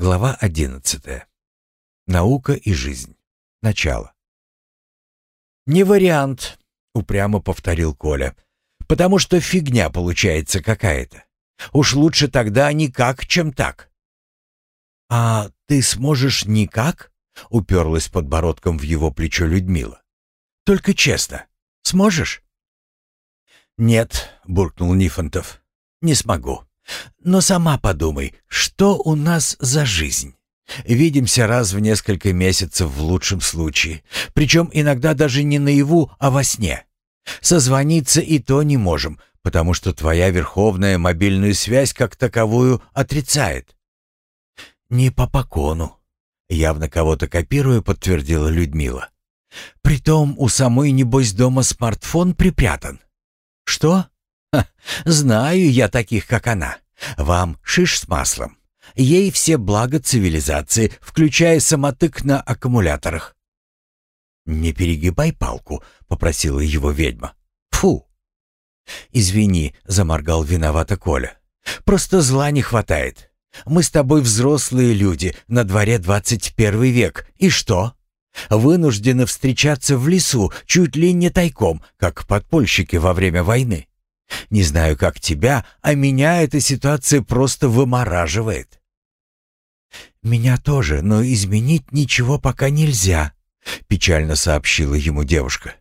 Глава одиннадцатая. Наука и жизнь. Начало. «Не вариант», — упрямо повторил Коля, «потому что фигня получается какая-то. Уж лучше тогда никак, чем так». «А ты сможешь никак?» — уперлась подбородком в его плечо Людмила. «Только честно. Сможешь?» «Нет», — буркнул Нифонтов, — «не смогу. Но сама подумай, что у нас за жизнь? Видимся раз в несколько месяцев в лучшем случае, причем иногда даже не наяву, а во сне. Созвониться и то не можем, потому что твоя верховная мобильную связь как таковую отрицает. Не по покону, явно кого-то копируя, подтвердила Людмила. Притом у самой небось дома смартфон припрятан. Что? Ха, знаю я таких, как она. Вам шиш с маслом. Ей все блага цивилизации, включая самотык на аккумуляторах. «Не перегибай палку», — попросила его ведьма. «Фу!» «Извини», — заморгал виновато Коля. «Просто зла не хватает. Мы с тобой взрослые люди, на дворе двадцать первый век. И что? Вынуждены встречаться в лесу, чуть ли не тайком, как подпольщики во время войны. Не знаю, как тебя, а меня эта ситуация просто вымораживает. Меня тоже, но изменить ничего пока нельзя, печально сообщила ему девушка.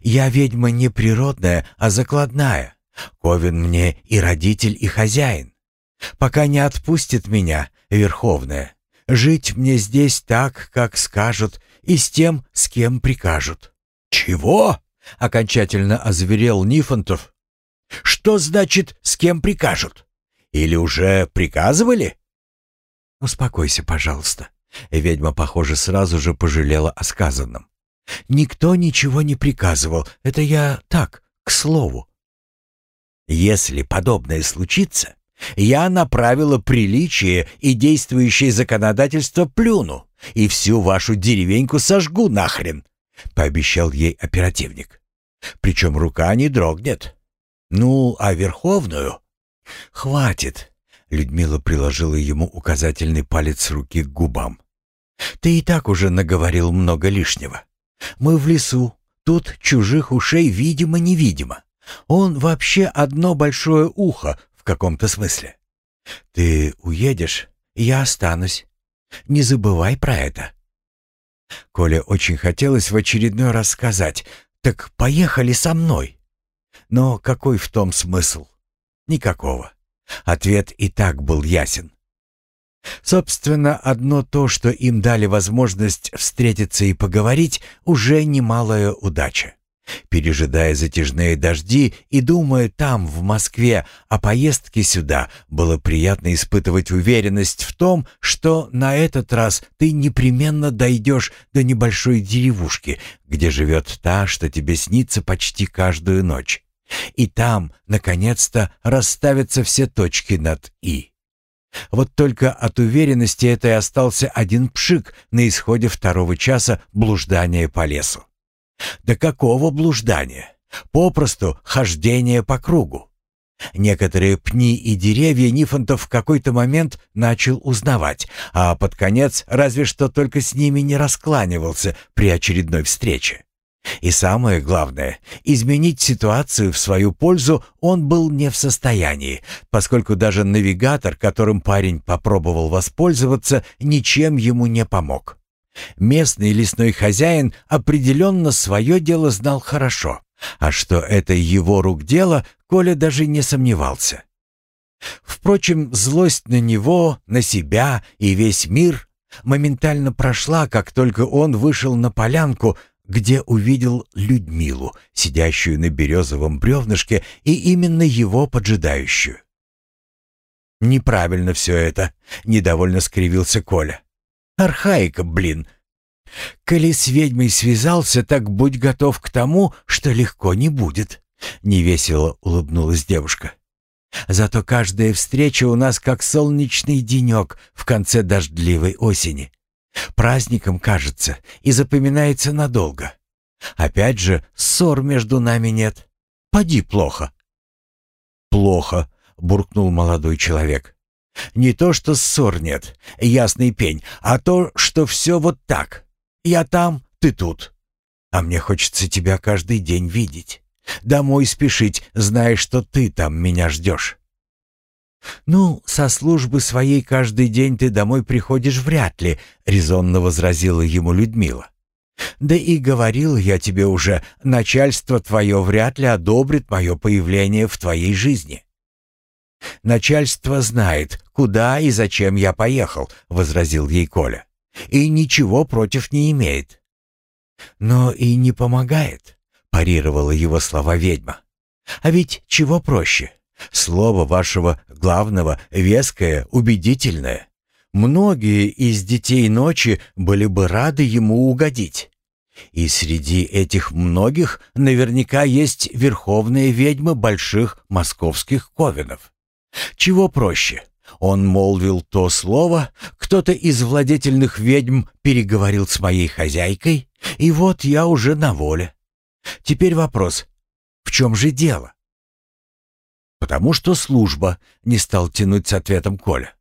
Я ведьма не природная, а закладная. Ковен мне и родитель, и хозяин. Пока не отпустит меня, Верховная, жить мне здесь так, как скажут, и с тем, с кем прикажут. Чего? Окончательно озверел Нифонтов, что значит «с кем прикажут»? Или уже приказывали?» «Успокойся, пожалуйста». Ведьма, похоже, сразу же пожалела о сказанном. «Никто ничего не приказывал. Это я так, к слову». «Если подобное случится, я направила приличие и действующее законодательство плюну и всю вашу деревеньку сожгу нахрен», — пообещал ей оперативник. «Причем рука не дрогнет. «Ну, а Верховную?» «Хватит!» — Людмила приложила ему указательный палец руки к губам. «Ты и так уже наговорил много лишнего. Мы в лесу, тут чужих ушей видимо-невидимо. Он вообще одно большое ухо в каком-то смысле. Ты уедешь, я останусь. Не забывай про это». Коля очень хотелось в очередной раз сказать «Так поехали со мной». Но какой в том смысл? Никакого. Ответ и так был ясен. Собственно, одно то, что им дали возможность встретиться и поговорить, уже немалая удача. Пережидая затяжные дожди и думая там, в Москве, о поездке сюда, было приятно испытывать уверенность в том, что на этот раз ты непременно дойдешь до небольшой деревушки, где живет та, что тебе снится почти каждую ночь. И там, наконец-то, расставятся все точки над «и». Вот только от уверенности этой остался один пшик на исходе второго часа блуждания по лесу. Да какого блуждания? Попросту хождение по кругу. Некоторые пни и деревья Нифонтов в какой-то момент начал узнавать, а под конец разве что только с ними не раскланивался при очередной встрече. И самое главное, изменить ситуацию в свою пользу он был не в состоянии, поскольку даже навигатор, которым парень попробовал воспользоваться, ничем ему не помог. Местный лесной хозяин определенно свое дело знал хорошо, а что это его рук дело, Коля даже не сомневался. Впрочем, злость на него, на себя и весь мир моментально прошла, как только он вышел на полянку, где увидел Людмилу, сидящую на березовом бревнышке и именно его поджидающую. «Неправильно все это», — недовольно скривился Коля. «Архаика, блин!» «Коли с ведьмой связался, так будь готов к тому, что легко не будет», — невесело улыбнулась девушка. «Зато каждая встреча у нас как солнечный денек в конце дождливой осени. Праздником кажется и запоминается надолго. Опять же, ссор между нами нет. Поди плохо. Плохо, буркнул молодой человек. Не то, что ссор нет, ясный пень, а то, что все вот так. Я там, ты тут. А мне хочется тебя каждый день видеть. Домой спешить, зная, что ты там меня ждешь. «Ну, со службы своей каждый день ты домой приходишь вряд ли», — резонно возразила ему Людмила. «Да и говорил я тебе уже, начальство твое вряд ли одобрит мое появление в твоей жизни». «Начальство знает, куда и зачем я поехал», — возразил ей Коля, «и ничего против не имеет». «Но и не помогает», — парировала его слова ведьма. «А ведь чего проще? Слово вашего главного веское, убедительное. Многие из детей ночи были бы рады ему угодить. И среди этих многих наверняка есть верховные ведьмы больших московских ковенов. Чего проще? Он молвил то слово, кто-то из владетельных ведьм переговорил с моей хозяйкой, и вот я уже на воле. Теперь вопрос, в чем же дело? «Потому что служба», — не стал тянуть с ответом Коля.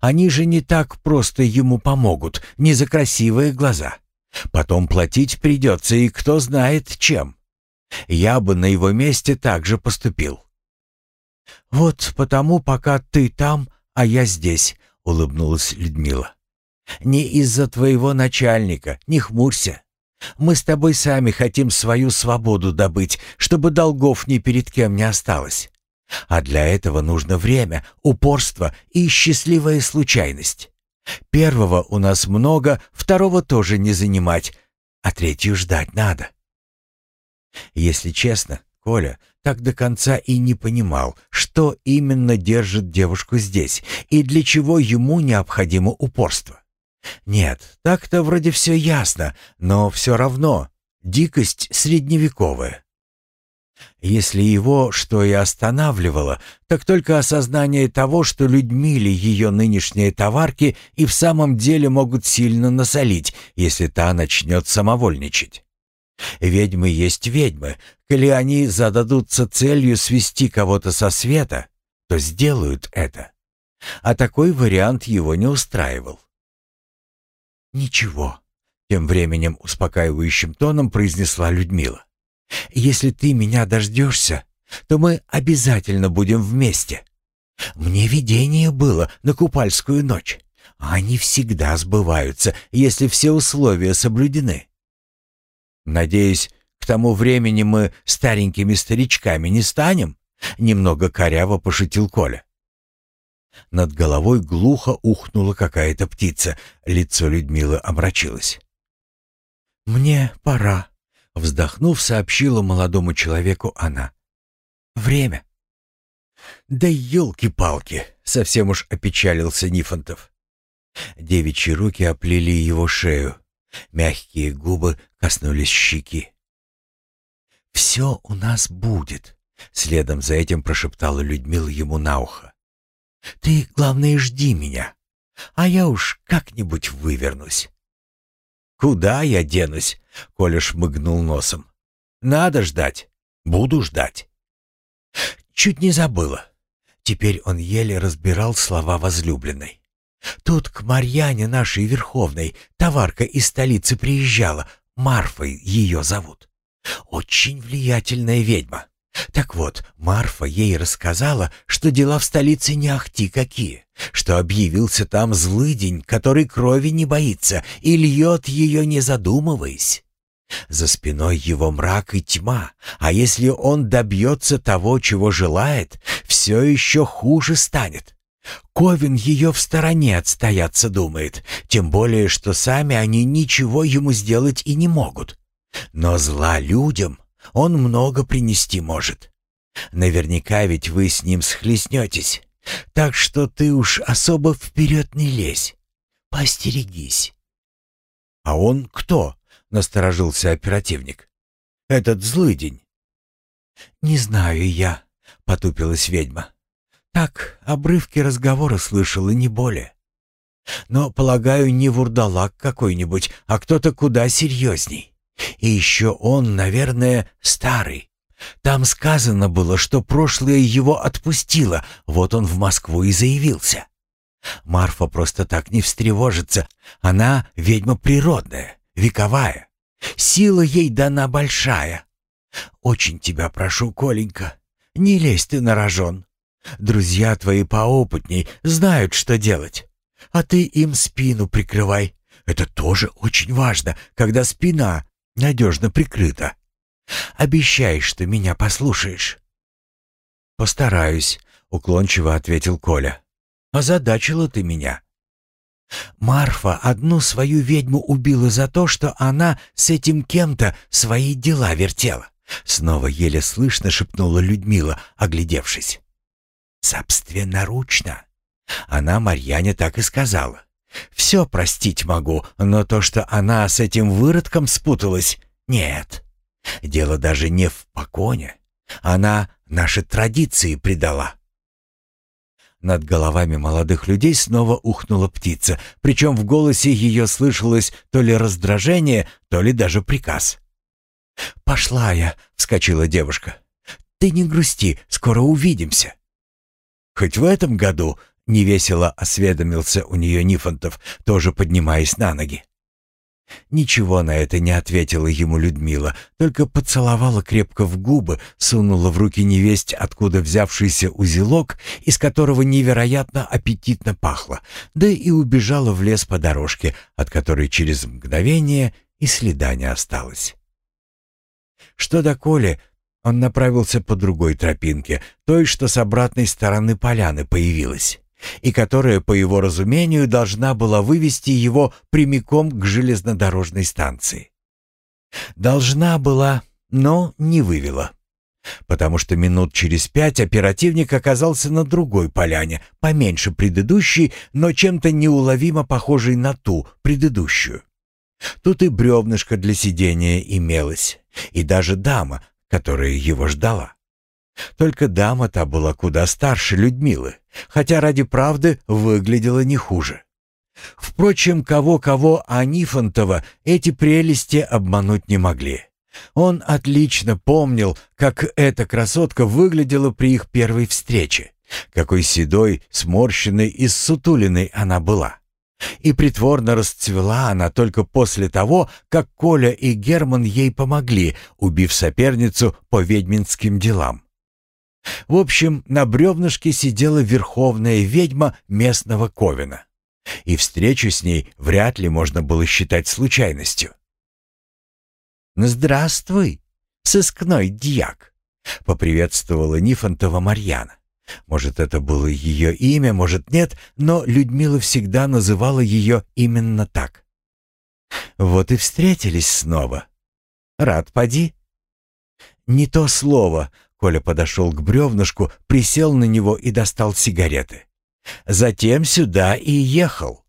«Они же не так просто ему помогут, не за красивые глаза. Потом платить придется, и кто знает чем. Я бы на его месте так же поступил». «Вот потому, пока ты там, а я здесь», — улыбнулась Людмила. «Не из-за твоего начальника, не хмурься. Мы с тобой сами хотим свою свободу добыть, чтобы долгов ни перед кем не осталось. А для этого нужно время, упорство и счастливая случайность. Первого у нас много, второго тоже не занимать, а третью ждать надо. Если честно, Коля так до конца и не понимал, что именно держит девушку здесь и для чего ему необходимо упорство. Нет, так-то вроде все ясно, но все равно дикость средневековая. Если его что и останавливало, так только осознание того, что Людмиле ее нынешние товарки и в самом деле могут сильно насолить, если та начнет самовольничать. Ведьмы есть ведьмы. Коли они зададутся целью свести кого-то со света, то сделают это. А такой вариант его не устраивал. «Ничего», — тем временем успокаивающим тоном произнесла Людмила. Если ты меня дождешься, то мы обязательно будем вместе. Мне видение было на Купальскую ночь. Они всегда сбываются, если все условия соблюдены. Надеюсь, к тому времени мы старенькими старичками не станем? Немного коряво пошутил Коля. Над головой глухо ухнула какая-то птица. Лицо Людмилы омрачилось. «Мне пора», Вздохнув, сообщила молодому человеку она. «Время». «Да елки-палки!» — совсем уж опечалился Нифонтов. Девичьи руки оплели его шею. Мягкие губы коснулись щеки. «Все у нас будет», — следом за этим прошептала Людмила ему на ухо. «Ты, главное, жди меня, а я уж как-нибудь вывернусь». «Куда я денусь?» — Коля шмыгнул носом. «Надо ждать. Буду ждать». Чуть не забыла. Теперь он еле разбирал слова возлюбленной. Тут к Марьяне нашей Верховной товарка из столицы приезжала, Марфой ее зовут. Очень влиятельная ведьма. Так вот, Марфа ей рассказала, что дела в столице не ахти какие, что объявился там злый день, который крови не боится и льет ее не задумываясь. За спиной его мрак и тьма, а если он добьется того, чего желает, все еще хуже станет. Ковин ее в стороне отстояться думает, тем более, что сами они ничего ему сделать и не могут. Но зла людям он много принести может. Наверняка ведь вы с ним схлестнетесь. Так что ты уж особо вперед не лезь. Постерегись. А он кто? Насторожился оперативник. Этот злыдень. Не знаю я, потупилась ведьма. Так, обрывки разговора слышала, не более. Но, полагаю, не вурдалак какой-нибудь, а кто-то куда серьезней. И еще он, наверное, старый. Там сказано было, что прошлое его отпустило, вот он в Москву и заявился. Марфа просто так не встревожится. Она ведьма природная, вековая. Сила ей дана большая. Очень тебя прошу, Коленька, не лезь ты на рожон. Друзья твои поопытней знают, что делать. А ты им спину прикрывай. Это тоже очень важно, когда спина надежно прикрыта. Обещай, что меня послушаешь». «Постараюсь», — уклончиво ответил Коля. «Озадачила ты меня». Марфа одну свою ведьму убила за то, что она с этим кем-то свои дела вертела. Снова еле слышно шепнула Людмила, оглядевшись. «Собственноручно». Она Марьяне так и сказала. «Все простить могу, но то, что она с этим выродком спуталась, нет. Дело даже не в поконе. Она наши традиции предала». Над головами молодых людей снова ухнула птица, причем в голосе ее слышалось то ли раздражение, то ли даже приказ. «Пошла я», — вскочила девушка. «Ты не грусти, скоро увидимся». «Хоть в этом году», — невесело осведомился у нее Нифонтов, тоже поднимаясь на ноги. Ничего на это не ответила ему Людмила, только поцеловала крепко в губы, сунула в руки невесть, откуда взявшийся узелок, из которого невероятно аппетитно пахло, да и убежала в лес по дорожке, от которой через мгновение и следа не осталось. Что до Коли, он направился по другой тропинке, той, что с обратной стороны поляны появилась и которая, по его разумению, должна была вывести его прямиком к железнодорожной станции. Должна была, но не вывела. Потому что минут через пять оперативник оказался на другой поляне, поменьше предыдущей, но чем-то неуловимо похожей на ту, предыдущую. Тут и бревнышко для сидения имелось, и даже дама, которая его ждала. Только дама та была куда старше Людмилы, хотя ради правды выглядела не хуже. Впрочем, кого-кого, а Нифонтова эти прелести обмануть не могли. Он отлично помнил, как эта красотка выглядела при их первой встрече, какой седой, сморщенной и сутулиной она была. И притворно расцвела она только после того, как Коля и Герман ей помогли, убив соперницу по ведьминским делам. В общем, на бревнышке сидела верховная ведьма местного Ковина. И встречу с ней вряд ли можно было считать случайностью. «Здравствуй, сыскной дьяк!» — поприветствовала Нифонтова Марьяна. Может, это было ее имя, может, нет, но Людмила всегда называла ее именно так. «Вот и встретились снова. Рад поди?» «Не то слово», Коля подошел к бревнышку, присел на него и достал сигареты. Затем сюда и ехал.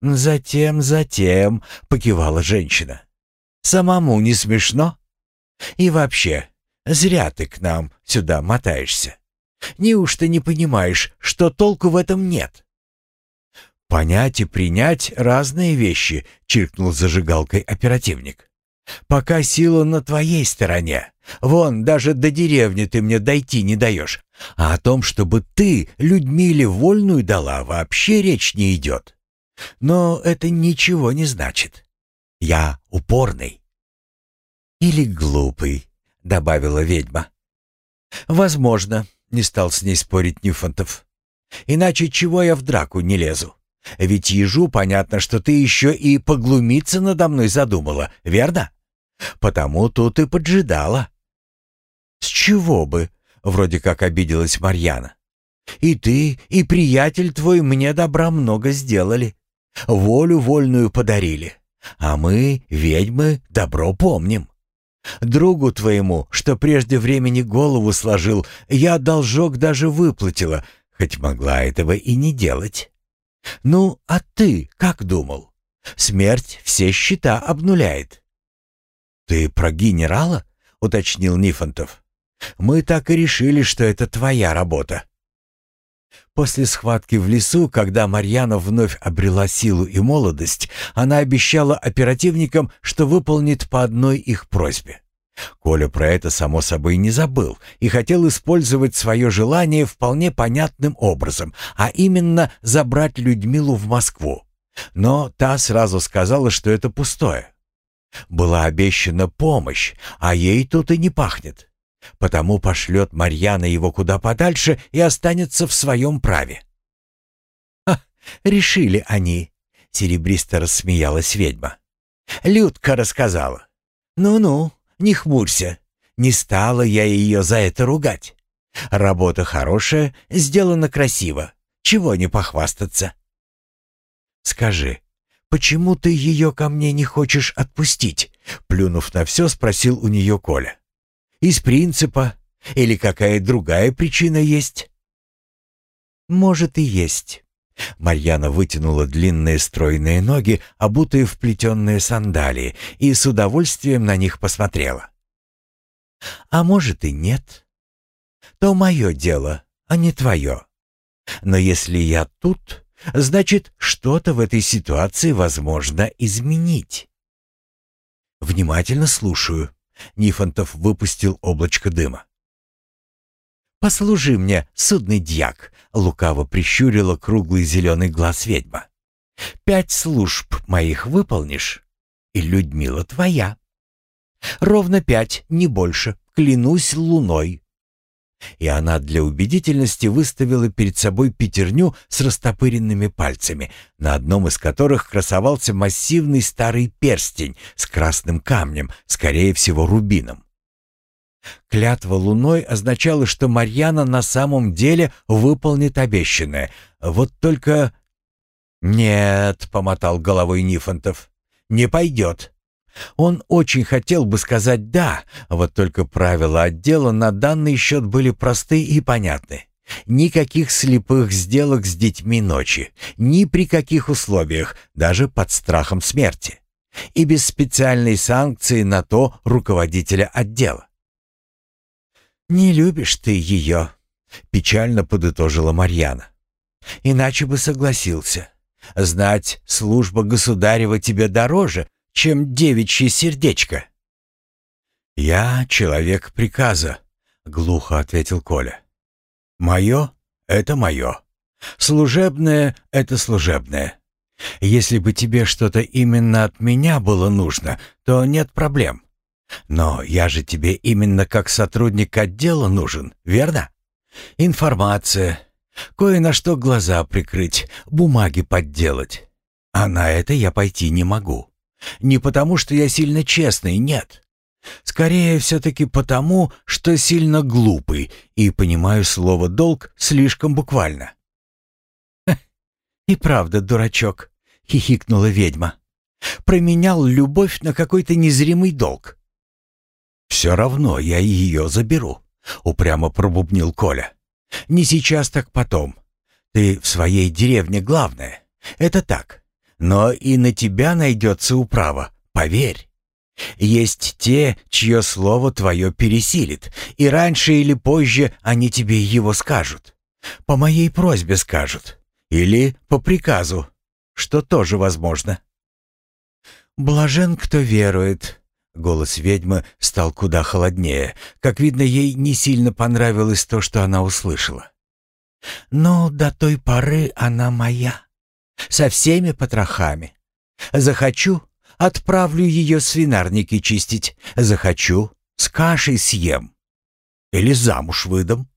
«Затем, затем», — покивала женщина. «Самому не смешно? И вообще, зря ты к нам сюда мотаешься. Неужто не понимаешь, что толку в этом нет?» «Понять и принять разные вещи», — чиркнул зажигалкой оперативник. «Пока сила на твоей стороне, Вон, даже до деревни ты мне дойти не даешь. А о том, чтобы ты Людмиле вольную дала, вообще речь не идет. Но это ничего не значит. Я упорный. Или глупый, добавила ведьма. Возможно, не стал с ней спорить Нифонтов. Иначе чего я в драку не лезу? Ведь ежу понятно, что ты еще и поглумиться надо мной задумала, верно? Потому тут и поджидала. «С чего бы?» — вроде как обиделась Марьяна. «И ты, и приятель твой мне добра много сделали. Волю вольную подарили. А мы, ведьмы, добро помним. Другу твоему, что прежде времени голову сложил, я должок даже выплатила, хоть могла этого и не делать. Ну, а ты как думал? Смерть все счета обнуляет». «Ты про генерала?» — уточнил Нифонтов. Мы так и решили, что это твоя работа. После схватки в лесу, когда Марьяна вновь обрела силу и молодость, она обещала оперативникам, что выполнит по одной их просьбе. Коля про это, само собой, не забыл и хотел использовать свое желание вполне понятным образом, а именно забрать Людмилу в Москву. Но та сразу сказала, что это пустое. Была обещана помощь, а ей тут и не пахнет. Потому пошлет Марьяна его куда подальше и останется в своем праве. «Ха, решили они», — серебристо рассмеялась ведьма. «Людка рассказала. Ну-ну, не хмурься. Не стала я ее за это ругать. Работа хорошая, сделана красиво. Чего не похвастаться?» «Скажи, почему ты ее ко мне не хочешь отпустить?» Плюнув на все, спросил у нее Коля. «Из принципа? Или какая другая причина есть?» «Может и есть». Марьяна вытянула длинные стройные ноги, обутые в плетенные сандалии, и с удовольствием на них посмотрела. «А может и нет. То мое дело, а не твое. Но если я тут, значит, что-то в этой ситуации возможно изменить». «Внимательно слушаю», — Нифонтов выпустил облачко дыма. «Послужи мне, судный дьяк», — лукаво прищурила круглый зеленый глаз ведьма. «Пять служб моих выполнишь, и Людмила твоя. Ровно пять, не больше, клянусь луной». И она для убедительности выставила перед собой пятерню с растопыренными пальцами, на одном из которых красовался массивный старый перстень с красным камнем, скорее всего, рубином. Клятва луной означала, что Марьяна на самом деле выполнит обещанное. Вот только... «Нет», — помотал головой Нифонтов, — «не пойдет». Он очень хотел бы сказать «да», вот только правила отдела на данный счет были просты и понятны. Никаких слепых сделок с детьми ночи, ни при каких условиях, даже под страхом смерти. И без специальной санкции на то руководителя отдела. «Не любишь ты ее», — печально подытожила Марьяна. «Иначе бы согласился. Знать, служба государева тебе дороже, чем девичье сердечко». «Я человек приказа», — глухо ответил Коля. «Мое — это мое. Служебное — это служебное. Если бы тебе что-то именно от меня было нужно, то нет проблем. Но я же тебе именно как сотрудник отдела нужен, верно? Информация, кое на что глаза прикрыть, бумаги подделать. А на это я пойти не могу. Не потому, что я сильно честный, нет. Скорее, все-таки потому, что сильно глупый и понимаю слово «долг» слишком буквально. «И правда, дурачок», — хихикнула ведьма. «Променял любовь на какой-то незримый долг. «Все равно я ее заберу», — упрямо пробубнил Коля. «Не сейчас, так потом. Ты в своей деревне главное. Это так. Но и на тебя найдется управа, поверь. Есть те, чье слово твое пересилит, и раньше или позже они тебе его скажут. По моей просьбе скажут. Или по приказу, что тоже возможно». «Блажен, кто верует», Голос ведьмы стал куда холоднее. Как видно, ей не сильно понравилось то, что она услышала. «Но до той поры она моя. Со всеми потрохами. Захочу — отправлю ее свинарники чистить. Захочу — с кашей съем. Или замуж выдам.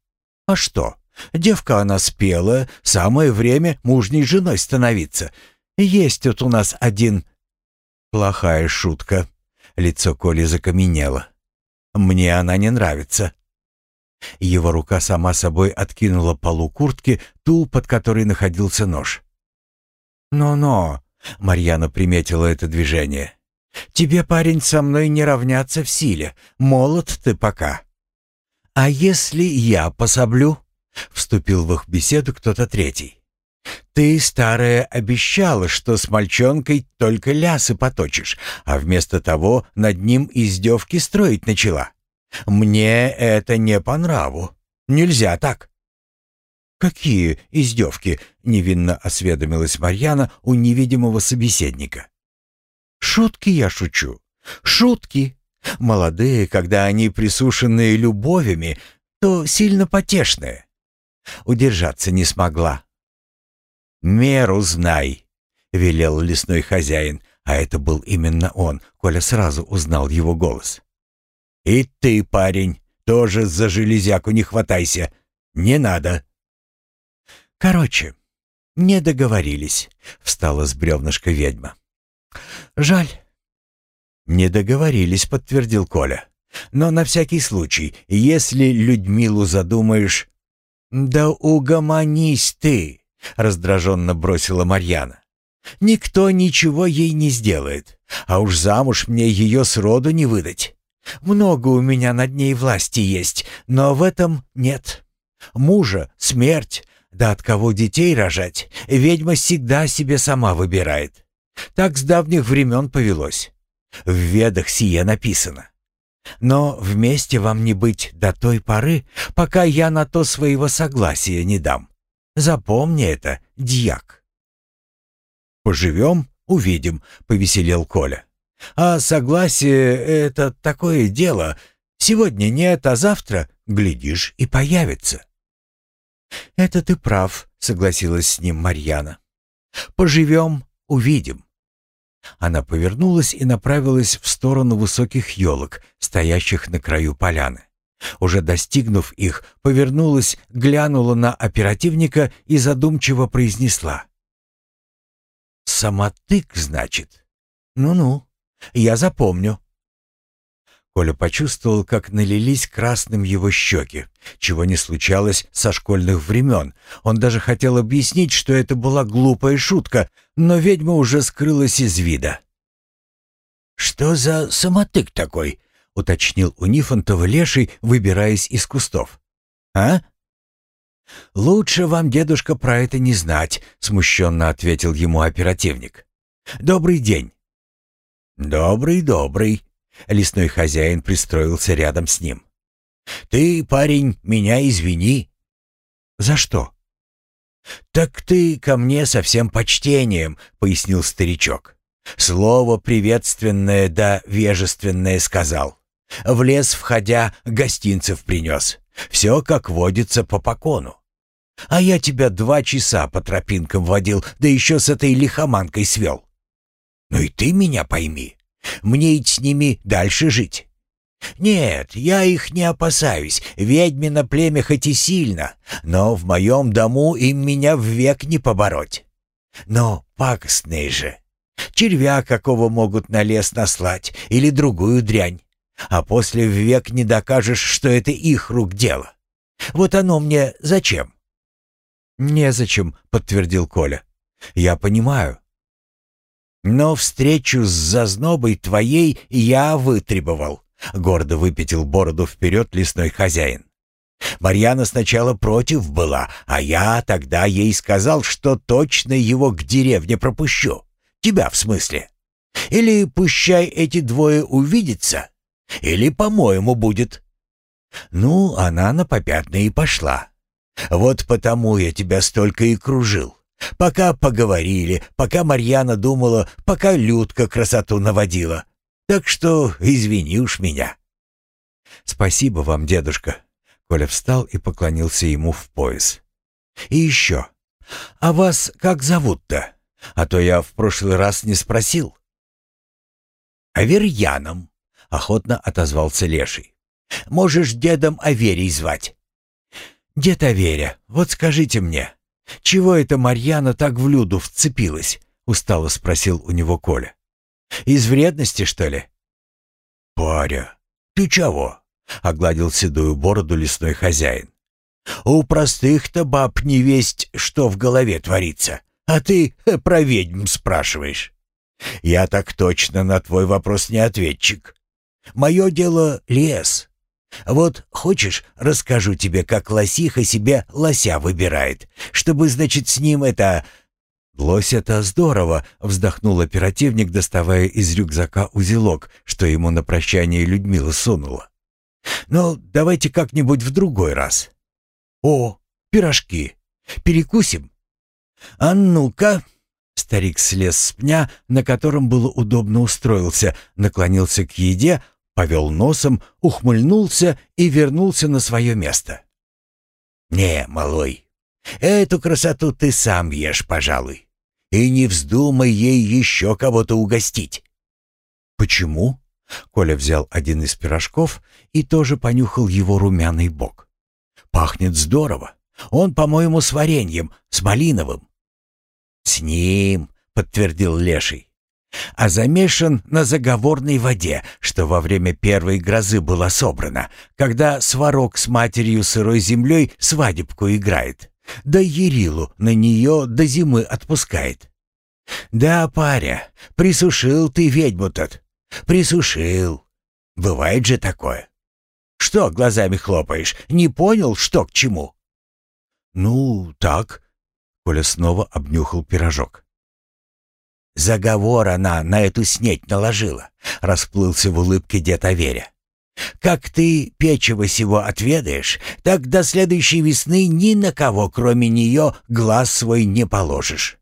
А что? Девка она спелая, самое время мужней женой становиться. Есть тут у нас один...» «Плохая шутка», Лицо Коли закаменело. «Мне она не нравится». Его рука сама собой откинула полу куртки, ту, под которой находился нож. «Но-но», — Марьяна приметила это движение. «Тебе, парень, со мной не равняться в силе. Молод ты пока». «А если я пособлю?» — вступил в их беседу кто-то третий. «Ты, старая, обещала, что с мальчонкой только лясы поточишь, а вместо того над ним издевки строить начала. Мне это не по нраву. Нельзя так». «Какие издевки?» — невинно осведомилась Марьяна у невидимого собеседника. «Шутки я шучу. Шутки. Молодые, когда они присушенные любовями, то сильно потешные. Удержаться не смогла. «Меру знай», — велел лесной хозяин, а это был именно он, Коля сразу узнал его голос. «И ты, парень, тоже за железяку не хватайся. Не надо». «Короче, не договорились», — встала с бревнышка ведьма. «Жаль». «Не договорились», — подтвердил Коля. «Но на всякий случай, если Людмилу задумаешь...» «Да угомонись ты!» — раздраженно бросила Марьяна. «Никто ничего ей не сделает, а уж замуж мне ее сроду не выдать. Много у меня над ней власти есть, но в этом нет. Мужа, смерть, да от кого детей рожать, ведьма всегда себе сама выбирает. Так с давних времен повелось. В ведах сие написано. Но вместе вам не быть до той поры, пока я на то своего согласия не дам. Запомни это, дьяк. «Поживем, увидим», — повеселел Коля. «А согласие — это такое дело. Сегодня нет, а завтра, глядишь, и появится». «Это ты прав», — согласилась с ним Марьяна. «Поживем, увидим». Она повернулась и направилась в сторону высоких елок, стоящих на краю поляны. Уже достигнув их, повернулась, глянула на оперативника и задумчиво произнесла. «Самотык, значит? Ну-ну, я запомню». Коля почувствовал, как налились красным его щеки, чего не случалось со школьных времен. Он даже хотел объяснить, что это была глупая шутка, но ведьма уже скрылась из вида. «Что за самотык такой?» — уточнил у Нифонтова леший, выбираясь из кустов. «А?» «Лучше вам, дедушка, про это не знать», — смущенно ответил ему оперативник. «Добрый день». «Добрый, добрый», Лесной хозяин пристроился рядом с ним. «Ты, парень, меня извини». «За что?» «Так ты ко мне со всем почтением», — пояснил старичок. «Слово приветственное да вежественное сказал. В лес входя, гостинцев принес. Все, как водится, по покону. А я тебя два часа по тропинкам водил, да еще с этой лихоманкой свел. Ну и ты меня пойми. Мне ведь с ними дальше жить. Нет, я их не опасаюсь. Ведьмино племя хоть и сильно, но в моем дому им меня век не побороть. Но пакостные же. Червя какого могут на лес наслать или другую дрянь. А после век не докажешь, что это их рук дело. Вот оно мне зачем? «Незачем», — подтвердил Коля. «Я понимаю. Но встречу с зазнобой твоей я вытребовал. Гордо выпятил бороду вперед лесной хозяин. Марьяна сначала против была, а я тогда ей сказал, что точно его к деревне пропущу. Тебя в смысле. Или пущай эти двое увидятся, или, по-моему, будет. Ну, она на попятные и пошла. Вот потому я тебя столько и кружил. Пока поговорили, пока Марьяна думала, пока Людка красоту наводила. Так что извини уж меня». «Спасибо вам, дедушка». Коля встал и поклонился ему в пояс. «И еще. А вас как зовут-то? А то я в прошлый раз не спросил». «Аверьяном», — охотно отозвался Леший. «Можешь дедом Аверий звать». «Дед Аверя, вот скажите мне, «Чего это Марьяна так в Люду вцепилась?» — устало спросил у него Коля. «Из вредности, что ли?» «Паря, ты чего?» — огладил седую бороду лесной хозяин. «У простых-то баб не весть, что в голове творится, а ты э, про ведьм спрашиваешь. Я так точно на твой вопрос не ответчик. Мое дело — лес, вот хочешь, расскажу тебе, как лосиха себе лося выбирает, чтобы, значит, с ним это...» «Лось — это здорово», — вздохнул оперативник, доставая из рюкзака узелок, что ему на прощание Людмила сунула. «Но давайте как-нибудь в другой раз». «О, пирожки! Перекусим?» «А ну-ка!» Старик слез с пня, на котором было удобно устроился, наклонился к еде, повел носом, ухмыльнулся и вернулся на свое место. «Не, малой, эту красоту ты сам ешь, пожалуй, и не вздумай ей еще кого-то угостить». «Почему?» Коля взял один из пирожков и тоже понюхал его румяный бок. «Пахнет здорово. Он, по-моему, с вареньем, с малиновым». «С ним», — подтвердил Леший. «А замешан на заговорной воде, что во время первой грозы была собрана, когда сварок с матерью сырой землей свадебку играет, да Ерилу на нее до зимы отпускает. Да, паря, присушил ты ведьму-тот, присушил. Бывает же такое. Что глазами хлопаешь, не понял, что к чему?» «Ну, так», Коля снова обнюхал пирожок. «Заговор она на эту снеть наложила», — расплылся в улыбке дед Аверя. «Как ты печево сего отведаешь, так до следующей весны ни на кого, кроме нее, глаз свой не положишь.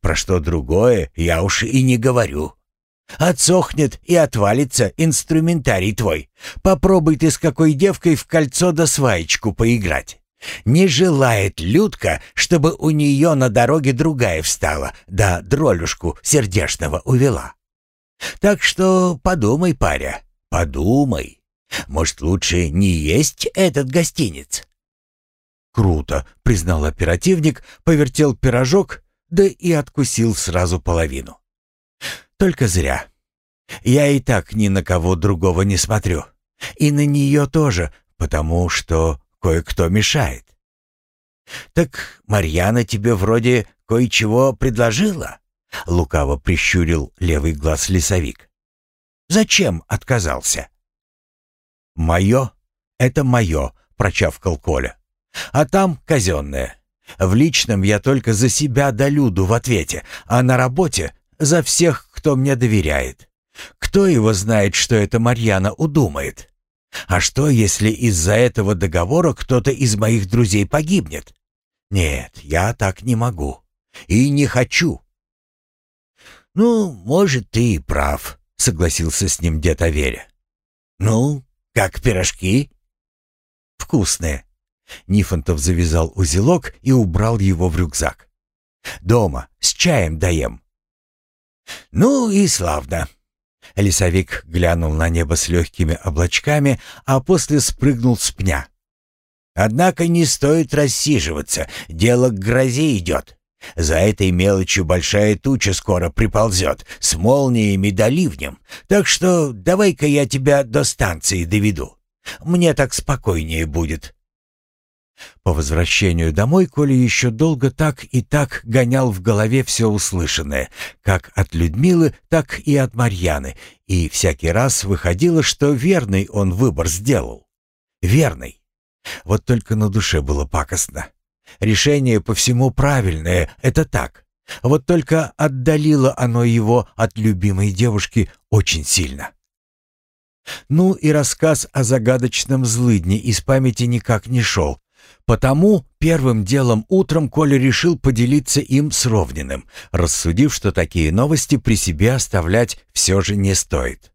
Про что другое я уж и не говорю. Отсохнет и отвалится инструментарий твой. Попробуй ты с какой девкой в кольцо да сваечку поиграть. Не желает Людка, чтобы у нее на дороге другая встала, да дролюшку сердешного увела. Так что подумай, паря, подумай. Может, лучше не есть этот гостиниц?» «Круто», — признал оперативник, повертел пирожок, да и откусил сразу половину. «Только зря. Я и так ни на кого другого не смотрю. И на нее тоже, потому что кое-кто мешает. «Так Марьяна тебе вроде кое-чего предложила?» — лукаво прищурил левый глаз лесовик. «Зачем отказался?» «Мое — это мое», — прочавкал Коля. «А там казенное. В личном я только за себя да Люду в ответе, а на работе — за всех, кто мне доверяет. Кто его знает, что это Марьяна удумает?» А что, если из-за этого договора кто-то из моих друзей погибнет? Нет, я так не могу. И не хочу. Ну, может, ты и прав, согласился с ним дед Аверя. Ну, как пирожки? Вкусные. Нифонтов завязал узелок и убрал его в рюкзак. Дома, с чаем даем. Ну и славно. Лесовик глянул на небо с легкими облачками, а после спрыгнул с пня. «Однако не стоит рассиживаться, дело к грозе идет. За этой мелочью большая туча скоро приползет, с молниями да ливнем, так что давай-ка я тебя до станции доведу. Мне так спокойнее будет». По возвращению домой Коля еще долго так и так гонял в голове все услышанное, как от Людмилы, так и от Марьяны, и всякий раз выходило, что верный он выбор сделал. Верный. Вот только на душе было пакостно. Решение по всему правильное, это так. Вот только отдалило оно его от любимой девушки очень сильно. Ну и рассказ о загадочном злыдне из памяти никак не шел, Потому первым делом утром Коля решил поделиться им с Ровниным, рассудив, что такие новости при себе оставлять все же не стоит.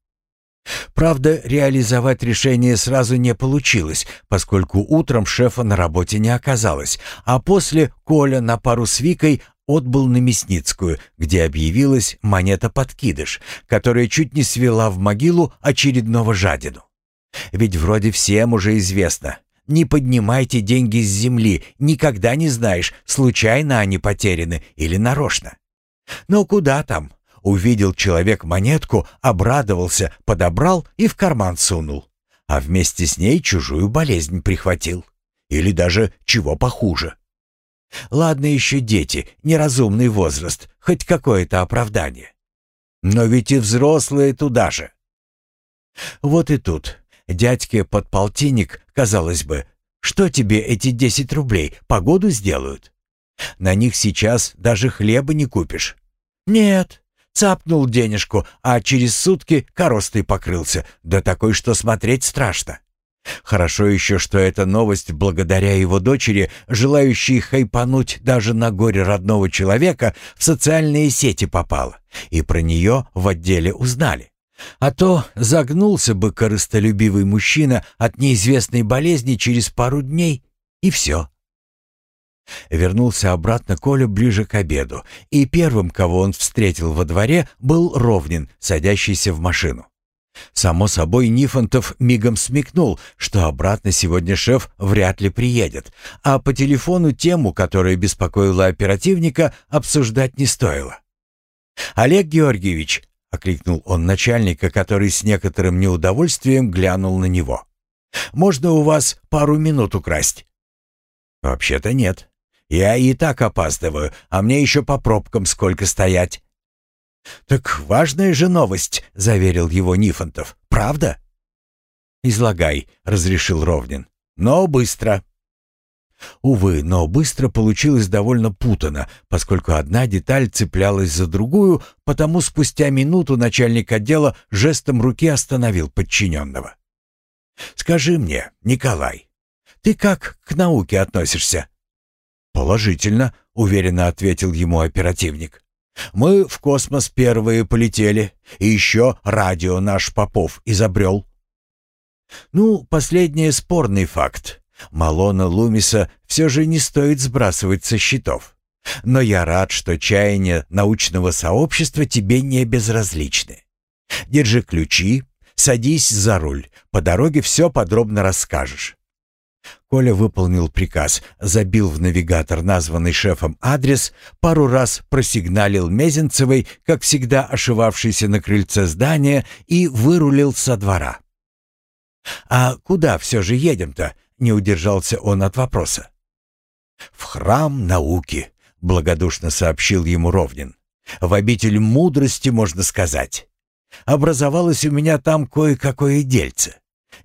Правда, реализовать решение сразу не получилось, поскольку утром шефа на работе не оказалось, а после Коля на пару с Викой отбыл на Мясницкую, где объявилась монета-подкидыш, которая чуть не свела в могилу очередного жадину. Ведь вроде всем уже известно, не поднимайте деньги с земли, никогда не знаешь, случайно они потеряны или нарочно. Но куда там? Увидел человек монетку, обрадовался, подобрал и в карман сунул. А вместе с ней чужую болезнь прихватил. Или даже чего похуже. Ладно еще дети, неразумный возраст, хоть какое-то оправдание. Но ведь и взрослые туда же. Вот и тут Дядьке подполтинник, казалось бы, что тебе эти десять рублей погоду сделают? На них сейчас даже хлеба не купишь. Нет, цапнул денежку, а через сутки коростой покрылся, да такой, что смотреть страшно. Хорошо еще, что эта новость благодаря его дочери, желающей хайпануть даже на горе родного человека, в социальные сети попала, и про нее в отделе узнали. А то загнулся бы корыстолюбивый мужчина от неизвестной болезни через пару дней, и все. Вернулся обратно Коля ближе к обеду, и первым, кого он встретил во дворе, был Ровнин, садящийся в машину. Само собой, Нифонтов мигом смекнул, что обратно сегодня шеф вряд ли приедет, а по телефону тему, которая беспокоила оперативника, обсуждать не стоило. «Олег Георгиевич», — окликнул он начальника, который с некоторым неудовольствием глянул на него, — «можно у вас пару минут украсть?» «Вообще-то нет. Я и так опаздываю, а мне еще по пробкам сколько стоять». «Так важная же новость», — заверил его Нифонтов. «Правда?» «Излагай», — разрешил Ровнин. «Но быстро». Увы, но быстро получилось довольно путано, поскольку одна деталь цеплялась за другую, потому спустя минуту начальник отдела жестом руки остановил подчиненного. «Скажи мне, Николай, ты как к науке относишься?» «Положительно», — уверенно ответил ему оперативник. Мы в космос первые полетели, и еще радио наш Попов изобрел. Ну, последний спорный факт. Малона Лумиса все же не стоит сбрасывать со счетов. Но я рад, что чаяния научного сообщества тебе не безразличны. Держи ключи, садись за руль, по дороге все подробно расскажешь. Коля выполнил приказ, забил в навигатор названный шефом адрес, пару раз просигналил Мезенцевой, как всегда ошивавшейся на крыльце здания, и вырулил со двора. «А куда все же едем-то?» — не удержался он от вопроса. «В храм науки», — благодушно сообщил ему Ровнин. «В обитель мудрости, можно сказать. Образовалось у меня там кое-какое дельце.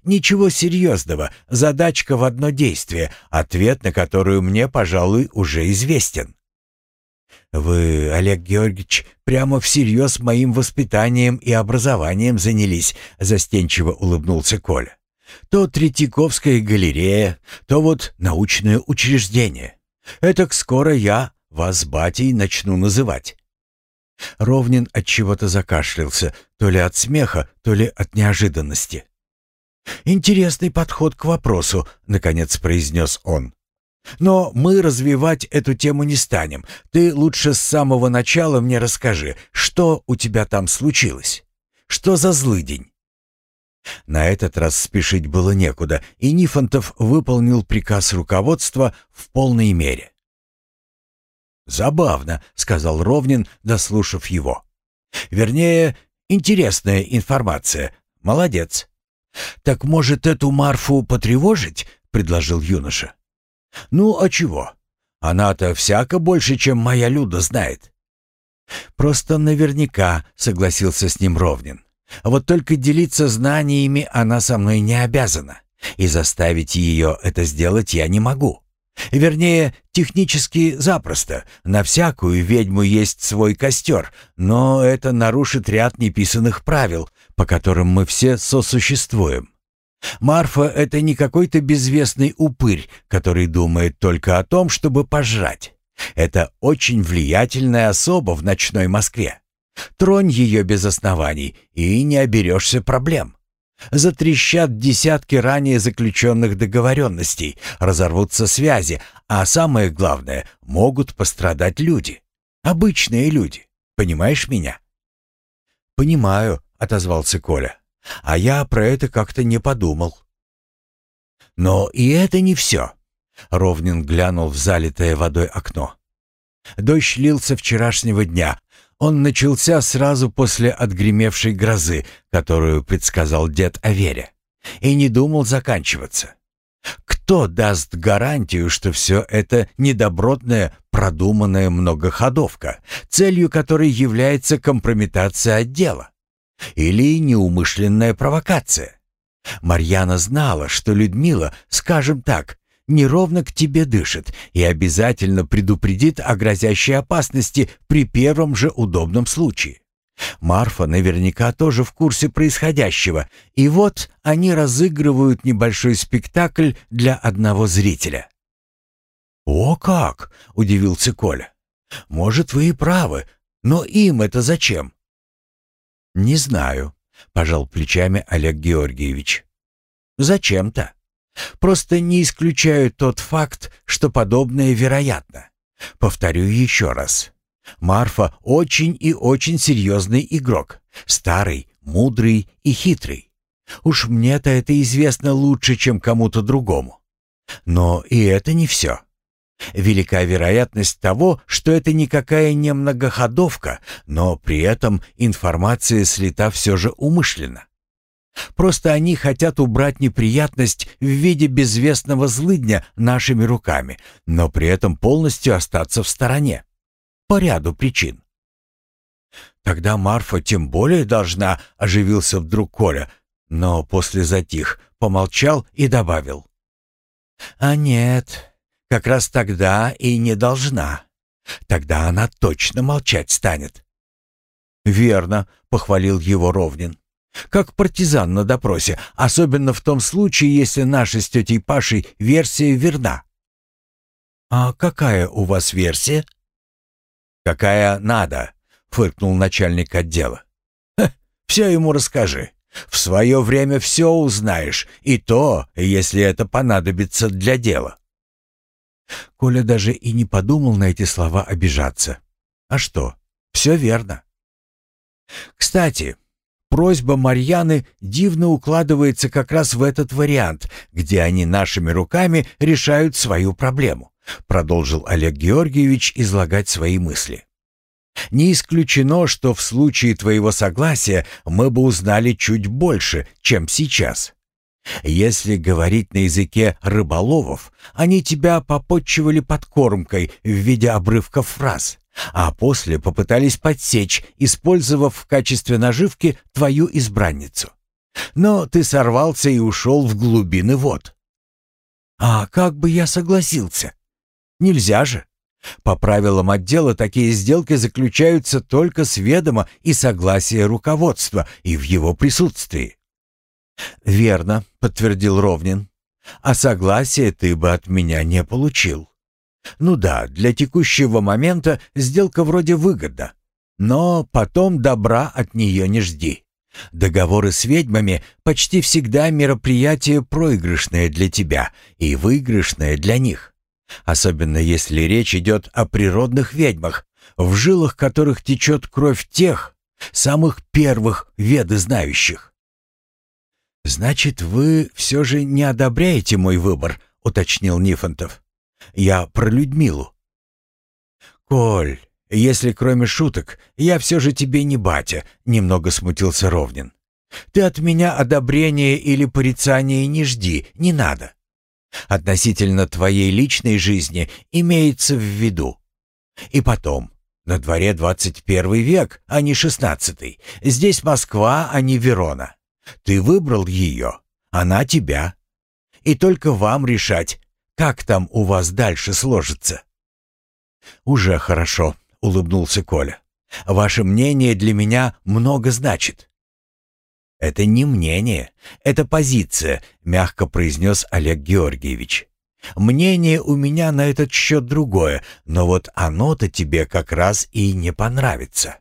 Ничего серьезного, задачка в одно действие, ответ на которую мне, пожалуй, уже известен. «Вы, Олег Георгиевич, прямо всерьез моим воспитанием и образованием занялись», — застенчиво улыбнулся Коля. «То Третьяковская галерея, то вот научное учреждение. Этак скоро я вас батей начну называть». Ровнин от чего-то закашлялся, то ли от смеха, то ли от неожиданности. «Интересный подход к вопросу», — наконец произнес он. «Но мы развивать эту тему не станем. Ты лучше с самого начала мне расскажи, что у тебя там случилось? Что за злый день?» На этот раз спешить было некуда, и Нифонтов выполнил приказ руководства в полной мере. «Забавно», — сказал Ровнин, дослушав его. «Вернее, интересная информация. Молодец. «Так, может, эту Марфу потревожить?» — предложил юноша. «Ну, а чего? Она-то всяко больше, чем моя Люда знает». «Просто наверняка», — согласился с ним Ровнин. «Вот только делиться знаниями она со мной не обязана, и заставить ее это сделать я не могу. Вернее, технически запросто. На всякую ведьму есть свой костер, но это нарушит ряд неписанных правил, по которым мы все сосуществуем. Марфа — это не какой-то безвестный упырь, который думает только о том, чтобы пожрать. Это очень влиятельная особа в ночной Москве. Тронь ее без оснований, и не оберешься проблем. Затрещат десятки ранее заключенных договоренностей, разорвутся связи, а самое главное, могут пострадать люди. Обычные люди. Понимаешь меня? «Понимаю», отозвался Коля. А я про это как-то не подумал. Но и это не все. Ровнин глянул в залитое водой окно. Дождь лился вчерашнего дня. Он начался сразу после отгремевшей грозы, которую предсказал дед Аверя, и не думал заканчиваться. Кто даст гарантию, что все это недобротная, продуманная многоходовка, целью которой является компрометация отдела? Или неумышленная провокация. Марьяна знала, что Людмила, скажем так, неровно к тебе дышит и обязательно предупредит о грозящей опасности при первом же удобном случае. Марфа наверняка тоже в курсе происходящего, и вот они разыгрывают небольшой спектакль для одного зрителя. «О как!» — удивился Коля. «Может, вы и правы, но им это зачем?» «Не знаю», — пожал плечами Олег Георгиевич. «Зачем-то? Просто не исключаю тот факт, что подобное вероятно. Повторю еще раз. Марфа очень и очень серьезный игрок. Старый, мудрый и хитрый. Уж мне-то это известно лучше, чем кому-то другому. Но и это не все. Велика вероятность того, что это никакая не многоходовка, но при этом информация слита все же умышленно. Просто они хотят убрать неприятность в виде безвестного злыдня нашими руками, но при этом полностью остаться в стороне. По ряду причин. Тогда Марфа тем более должна, оживился вдруг Коля, но после затих, помолчал и добавил. А нет, как раз тогда и не должна. Тогда она точно молчать станет. «Верно», — похвалил его Ровнин. Как партизан на допросе, особенно в том случае, если наша с тетей Пашей версия верна. «А какая у вас версия?» «Какая надо», — фыркнул начальник отдела. «Все ему расскажи. В свое время все узнаешь, и то, если это понадобится для дела». Коля даже и не подумал на эти слова обижаться. «А что? Все верно». «Кстати, Просьба Марьяны дивно укладывается как раз в этот вариант, где они нашими руками решают свою проблему, продолжил Олег Георгиевич излагать свои мысли. Не исключено, что в случае твоего согласия мы бы узнали чуть больше, чем сейчас. Если говорить на языке рыболовов, они тебя попотчевали подкормкой в виде обрывков фраз а после попытались подсечь, использовав в качестве наживки твою избранницу. Но ты сорвался и ушел в глубины вод. А как бы я согласился? Нельзя же. По правилам отдела такие сделки заключаются только с ведома и согласия руководства и в его присутствии. «Верно», — подтвердил Ровнин. «А согласия ты бы от меня не получил». Ну да, для текущего момента сделка вроде выгодна. Но потом добра от нее не жди. Договоры с ведьмами почти всегда мероприятие проигрышное для тебя и выигрышное для них. Особенно если речь идет о природных ведьмах, в жилах которых течет кровь тех, самых первых веды знающих. «Значит, вы все же не одобряете мой выбор», — уточнил Нифонтов. Я про Людмилу. «Коль, если кроме шуток, я все же тебе не батя», — немного смутился Ровнин. «Ты от меня одобрения или порицания не жди, не надо. Относительно твоей личной жизни имеется в виду. И потом, на дворе 21 век, а не 16 Здесь Москва, а не Верона. Ты выбрал ее, она тебя. И только вам решать, как там у вас дальше сложится?» «Уже хорошо», — улыбнулся Коля. «Ваше мнение для меня много значит». «Это не мнение, это позиция», — мягко произнес Олег Георгиевич. «Мнение у меня на этот счет другое, но вот оно-то тебе как раз и не понравится».